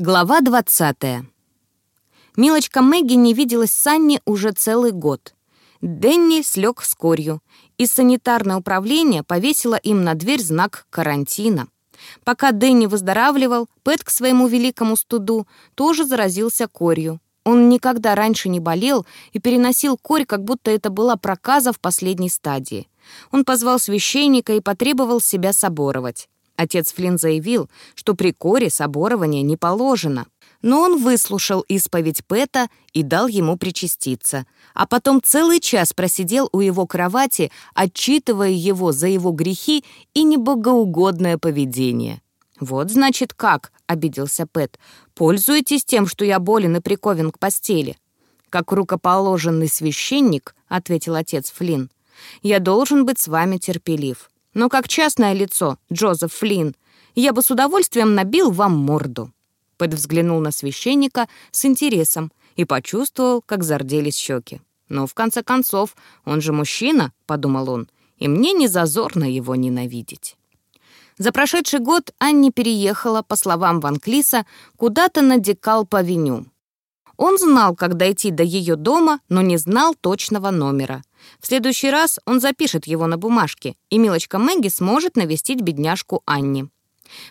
Глава 20. Милочка Мэгги не виделась с Анни уже целый год. Дэнни слег с корью, и санитарное управление повесило им на дверь знак карантина. Пока Дэнни выздоравливал, Пэт к своему великому студу тоже заразился корью. Он никогда раньше не болел и переносил корь, как будто это была проказа в последней стадии. Он позвал священника и потребовал себя соборовать. Отец Флинн заявил, что при коре соборование не положено. Но он выслушал исповедь Пэта и дал ему причаститься. А потом целый час просидел у его кровати, отчитывая его за его грехи и небогоугодное поведение. «Вот, значит, как», — обиделся Пэт, «пользуетесь тем, что я болен и прикован к постели». «Как рукоположенный священник», — ответил отец Флинн, «я должен быть с вами терпелив. Но как частное лицо, Джозеф Флинн, я бы с удовольствием набил вам морду». Пэт взглянул на священника с интересом и почувствовал, как зарделись щеки. «Но в конце концов, он же мужчина», — подумал он, «и мне не зазорно его ненавидеть». За прошедший год Анни переехала, по словам Ван Клиса, куда-то на Декалп-авеню. Он знал, как дойти до ее дома, но не знал точного номера. В следующий раз он запишет его на бумажке, и милочка Мэгги сможет навестить бедняжку Анни.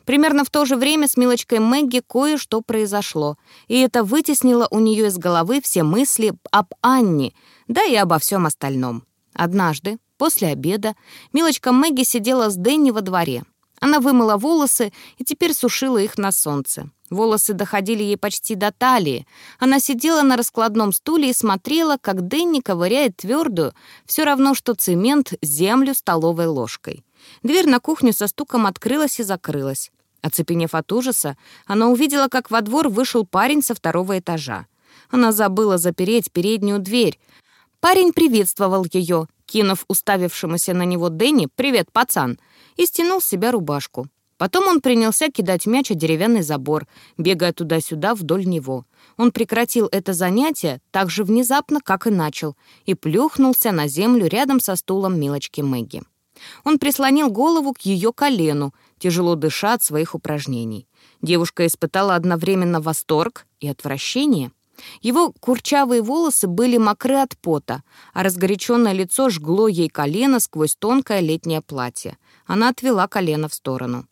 Примерно в то же время с милочкой Мэгги кое-что произошло, и это вытеснило у нее из головы все мысли об Анне, да и обо всем остальном. Однажды, после обеда, милочка Мэгги сидела с Дэнни во дворе. Она вымыла волосы и теперь сушила их на солнце. Волосы доходили ей почти до талии. Она сидела на раскладном стуле и смотрела, как Дэнни ковыряет твердую, все равно что цемент, землю столовой ложкой. Дверь на кухню со стуком открылась и закрылась. Оцепенев от ужаса, она увидела, как во двор вышел парень со второго этажа. Она забыла запереть переднюю дверь. Парень приветствовал ее, кинув уставившемуся на него Дэнни «Привет, пацан!» и стянул с себя рубашку. Потом он принялся кидать мяч о деревянный забор, бегая туда-сюда вдоль него. Он прекратил это занятие так же внезапно, как и начал, и плюхнулся на землю рядом со стулом милочки Мэгги. Он прислонил голову к ее колену, тяжело дыша от своих упражнений. Девушка испытала одновременно восторг и отвращение. Его курчавые волосы были мокры от пота, а разгоряченное лицо жгло ей колено сквозь тонкое летнее платье. Она отвела колено в сторону.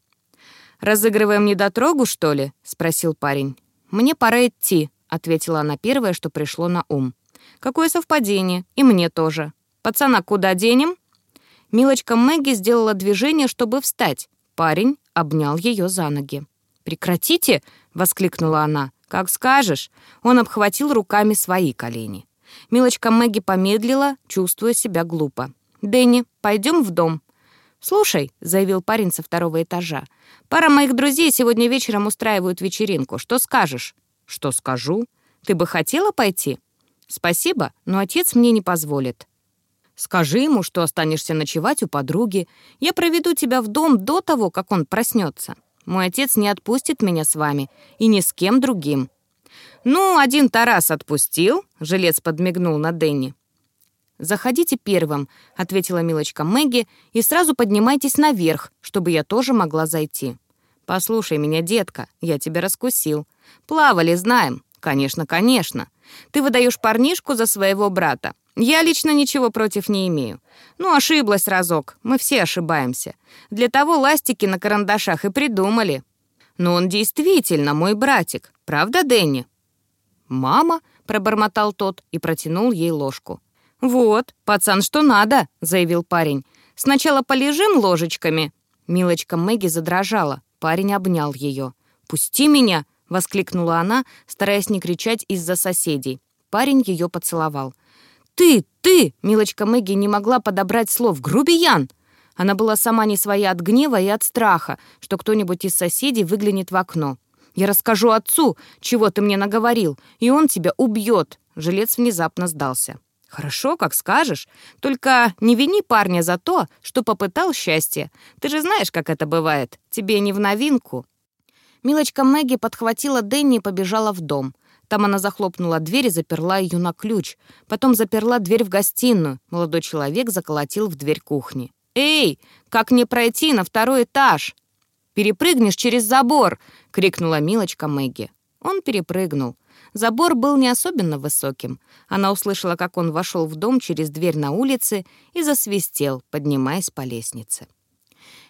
«Разыгрываем недотрогу, что ли?» — спросил парень. «Мне пора идти», — ответила она первое, что пришло на ум. «Какое совпадение. И мне тоже. Пацана куда денем?» Милочка Мэгги сделала движение, чтобы встать. Парень обнял ее за ноги. «Прекратите!» — воскликнула она. «Как скажешь!» Он обхватил руками свои колени. Милочка Мэгги помедлила, чувствуя себя глупо. «Дэнни, пойдем в дом?» «Слушай», — заявил парень со второго этажа, «пара моих друзей сегодня вечером устраивают вечеринку. Что скажешь?» «Что скажу? Ты бы хотела пойти?» «Спасибо, но отец мне не позволит». «Скажи ему, что останешься ночевать у подруги. Я проведу тебя в дом до того, как он проснется. Мой отец не отпустит меня с вами и ни с кем другим». «Ну, один Тарас отпустил», — жилец подмигнул на Дэнни. «Заходите первым», — ответила милочка Мэгги, «и сразу поднимайтесь наверх, чтобы я тоже могла зайти». «Послушай меня, детка, я тебя раскусил. Плавали, знаем. Конечно, конечно. Ты выдаешь парнишку за своего брата. Я лично ничего против не имею. Ну, ошиблась разок. Мы все ошибаемся. Для того ластики на карандашах и придумали. Но он действительно мой братик. Правда, Дэнни?» «Мама», — пробормотал тот и протянул ей ложку. «Вот, пацан, что надо», — заявил парень. «Сначала полежим ложечками». Милочка Мэгги задрожала. Парень обнял ее. «Пусти меня!» — воскликнула она, стараясь не кричать из-за соседей. Парень ее поцеловал. «Ты, ты!» — Милочка Мэгги не могла подобрать слов. «Грубиян!» Она была сама не своя от гнева и от страха, что кто-нибудь из соседей выглянет в окно. «Я расскажу отцу, чего ты мне наговорил, и он тебя убьет!» Жилец внезапно сдался. «Хорошо, как скажешь. Только не вини парня за то, что попытал счастье. Ты же знаешь, как это бывает. Тебе не в новинку». Милочка Мэгги подхватила Дэнни и побежала в дом. Там она захлопнула дверь и заперла ее на ключ. Потом заперла дверь в гостиную. Молодой человек заколотил в дверь кухни. «Эй, как мне пройти на второй этаж?» «Перепрыгнешь через забор!» — крикнула Милочка Мэгги. Он перепрыгнул. Забор был не особенно высоким. Она услышала, как он вошел в дом через дверь на улице и засвистел, поднимаясь по лестнице.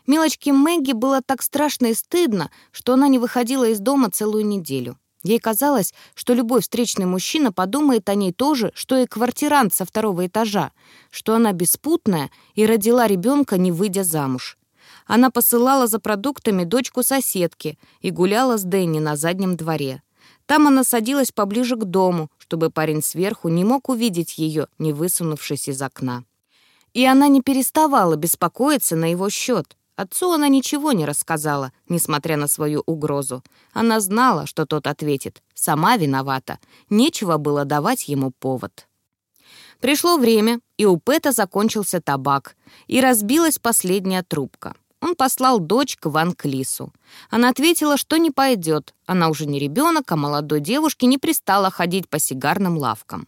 Милочке Мэгги было так страшно и стыдно, что она не выходила из дома целую неделю. Ей казалось, что любой встречный мужчина подумает о ней то же, что и квартирант со второго этажа, что она беспутная и родила ребенка, не выйдя замуж. Она посылала за продуктами дочку соседки и гуляла с Дэнни на заднем дворе. Там она садилась поближе к дому, чтобы парень сверху не мог увидеть ее, не высунувшись из окна. И она не переставала беспокоиться на его счет. Отцу она ничего не рассказала, несмотря на свою угрозу. Она знала, что тот ответит. Сама виновата. Нечего было давать ему повод. Пришло время, и у Пэта закончился табак, и разбилась последняя трубка. Он послал дочь к Ван Клису. Она ответила, что не пойдет. Она уже не ребенок, а молодой девушке не пристала ходить по сигарным лавкам.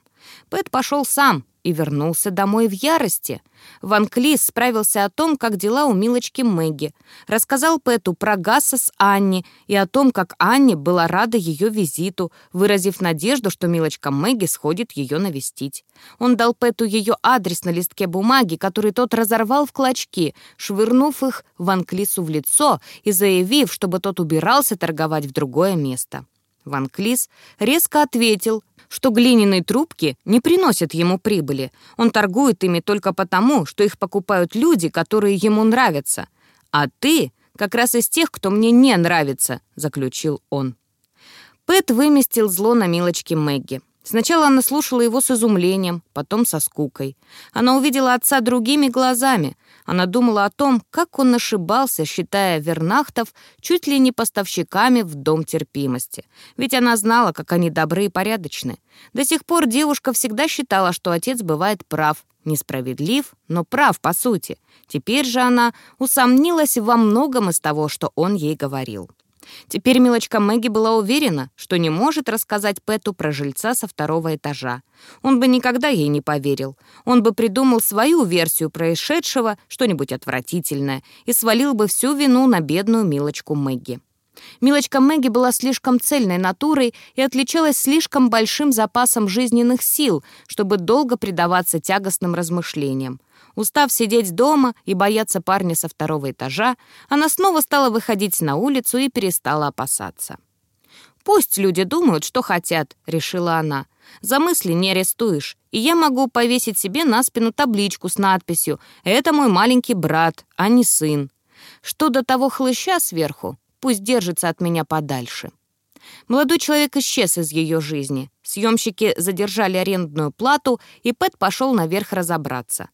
Пэт пошел сам, и вернулся домой в ярости. Ван Клис справился о том, как дела у милочки Мэгги, рассказал Пэту про Гасса с Анни и о том, как Анни была рада ее визиту, выразив надежду, что милочка Мэгги сходит ее навестить. Он дал Пэту ее адрес на листке бумаги, который тот разорвал в клочки, швырнув их Ван Клису в лицо и заявив, чтобы тот убирался торговать в другое место. Ван Клис резко ответил, что глиняные трубки не приносят ему прибыли. Он торгует ими только потому, что их покупают люди, которые ему нравятся. А ты как раз из тех, кто мне не нравится, заключил он. Пэт выместил зло на милочке Мэгги. Сначала она слушала его с изумлением, потом со скукой. Она увидела отца другими глазами. Она думала о том, как он ошибался, считая вернахтов чуть ли не поставщиками в дом терпимости. Ведь она знала, как они добры и порядочны. До сих пор девушка всегда считала, что отец бывает прав. Несправедлив, но прав по сути. Теперь же она усомнилась во многом из того, что он ей говорил. Теперь милочка Мэгги была уверена, что не может рассказать Пэту про жильца со второго этажа. Он бы никогда ей не поверил. Он бы придумал свою версию происшедшего, что-нибудь отвратительное, и свалил бы всю вину на бедную милочку Мэгги. Милочка Мэгги была слишком цельной натурой и отличалась слишком большим запасом жизненных сил, чтобы долго предаваться тягостным размышлениям. Устав сидеть дома и бояться парня со второго этажа, она снова стала выходить на улицу и перестала опасаться. «Пусть люди думают, что хотят», — решила она. «За мысли не арестуешь, и я могу повесить себе на спину табличку с надписью «Это мой маленький брат, а не сын». Что до того хлыща сверху, пусть держится от меня подальше». Молодой человек исчез из ее жизни. Съемщики задержали арендную плату, и Пэт пошел наверх разобраться.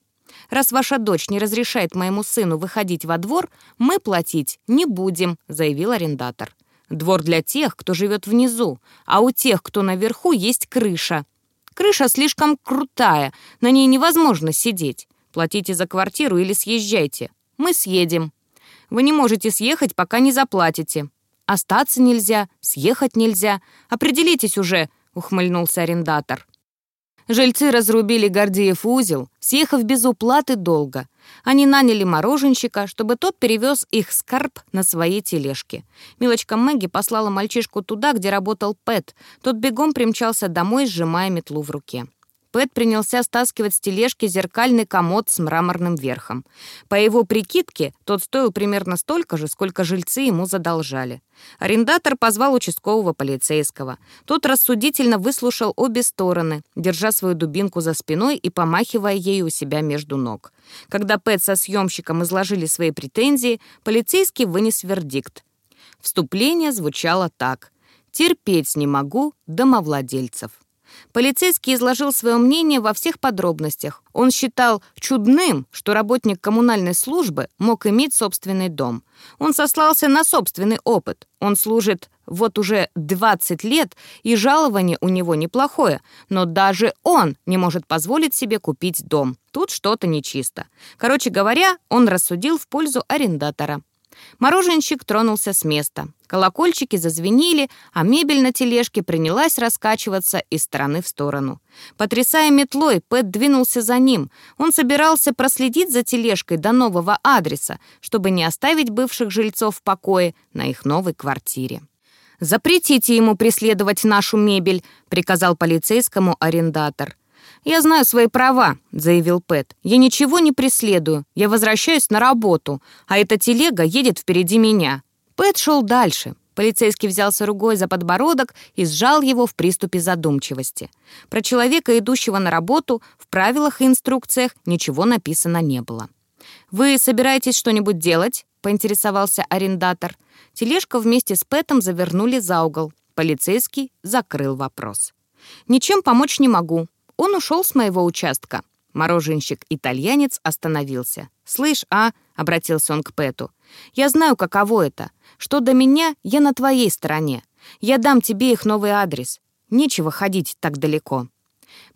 Раз ваша дочь не разрешает моему сыну выходить во двор, мы платить не будем», — заявил арендатор. «Двор для тех, кто живет внизу, а у тех, кто наверху, есть крыша. Крыша слишком крутая, на ней невозможно сидеть. Платите за квартиру или съезжайте. Мы съедем. Вы не можете съехать, пока не заплатите. Остаться нельзя, съехать нельзя. Определитесь уже», — ухмыльнулся арендатор. Жильцы разрубили Гордеев узел, съехав без уплаты долго. Они наняли мороженщика, чтобы тот перевез их скарб на своей тележке. Милочка Мэгги послала мальчишку туда, где работал Пэт. Тот бегом примчался домой, сжимая метлу в руке. Пэт принялся стаскивать с тележки зеркальный комод с мраморным верхом. По его прикидке, тот стоил примерно столько же, сколько жильцы ему задолжали. Арендатор позвал участкового полицейского. Тот рассудительно выслушал обе стороны, держа свою дубинку за спиной и помахивая ею у себя между ног. Когда Пэт со съемщиком изложили свои претензии, полицейский вынес вердикт. Вступление звучало так. «Терпеть не могу домовладельцев». Полицейский изложил свое мнение во всех подробностях. Он считал чудным, что работник коммунальной службы мог иметь собственный дом. Он сослался на собственный опыт. Он служит вот уже 20 лет, и жалование у него неплохое, но даже он не может позволить себе купить дом. Тут что-то нечисто. Короче говоря, он рассудил в пользу арендатора. Мороженщик тронулся с места. Колокольчики зазвенели, а мебель на тележке принялась раскачиваться из стороны в сторону. Потрясая метлой, Пэт двинулся за ним. Он собирался проследить за тележкой до нового адреса, чтобы не оставить бывших жильцов в покое на их новой квартире. «Запретите ему преследовать нашу мебель», — приказал полицейскому арендатор. «Я знаю свои права», — заявил Пэт. «Я ничего не преследую. Я возвращаюсь на работу, а эта телега едет впереди меня». Пэт шел дальше. Полицейский взялся ругой за подбородок и сжал его в приступе задумчивости. Про человека, идущего на работу, в правилах и инструкциях ничего написано не было. «Вы собираетесь что-нибудь делать?» — поинтересовался арендатор. Тележка вместе с Пэтом завернули за угол. Полицейский закрыл вопрос. «Ничем помочь не могу. Он ушел с моего участка». Мороженщик-итальянец остановился. «Слышь, а?» — обратился он к Пэту. «Я знаю, каково это. Что до меня, я на твоей стороне. Я дам тебе их новый адрес. Нечего ходить так далеко».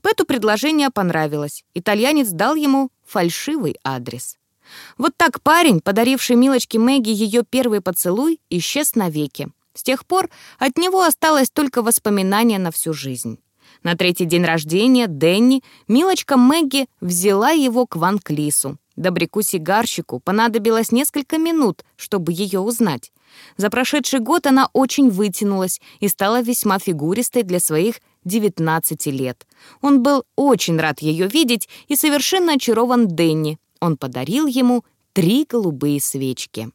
Пэту предложение понравилось. Итальянец дал ему фальшивый адрес. Вот так парень, подаривший милочке Мэгги ее первый поцелуй, исчез навеки. С тех пор от него осталось только воспоминание на всю жизнь. На третий день рождения Дэнни милочка Мэгги взяла его к Ван Клису. Добряку-сигарщику понадобилось несколько минут, чтобы ее узнать. За прошедший год она очень вытянулась и стала весьма фигуристой для своих 19 лет. Он был очень рад ее видеть и совершенно очарован Дэнни, он подарил ему три голубые свечки.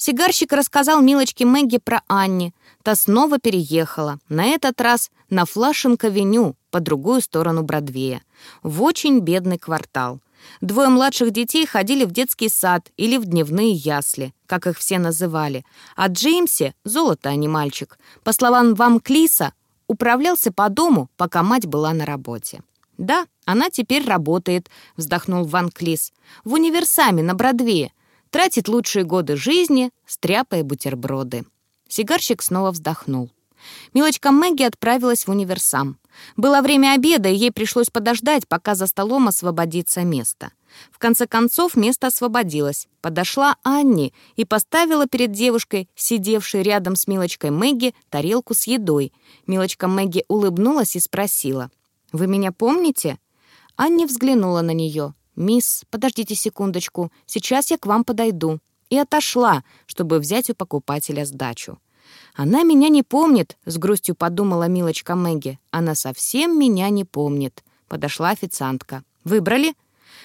Сигарщик рассказал милочке Мэгги про Анни. Та снова переехала, на этот раз на Флашинг-авеню, по другую сторону Бродвея, в очень бедный квартал. Двое младших детей ходили в детский сад или в дневные ясли, как их все называли. А Джеймсе, золото, а не мальчик, по словам Вам Клиса, управлялся по дому, пока мать была на работе. «Да, она теперь работает», — вздохнул Ван Клис. «В универсаме на Бродвее. Тратит лучшие годы жизни, стряпая бутерброды». Сигарщик снова вздохнул. Милочка Мэгги отправилась в универсам. Было время обеда, и ей пришлось подождать, пока за столом освободится место. В конце концов, место освободилось. Подошла Анни и поставила перед девушкой, сидевшей рядом с Милочкой Мэгги, тарелку с едой. Милочка Мэгги улыбнулась и спросила. «Вы меня помните?» Анни взглянула на нее. «Мисс, подождите секундочку, сейчас я к вам подойду». И отошла, чтобы взять у покупателя сдачу. «Она меня не помнит», — с грустью подумала милочка Мэгги. «Она совсем меня не помнит». Подошла официантка. «Выбрали?»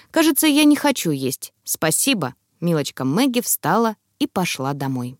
«Кажется, я не хочу есть. Спасибо». Милочка Мэгги встала и пошла домой.